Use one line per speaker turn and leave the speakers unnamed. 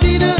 see the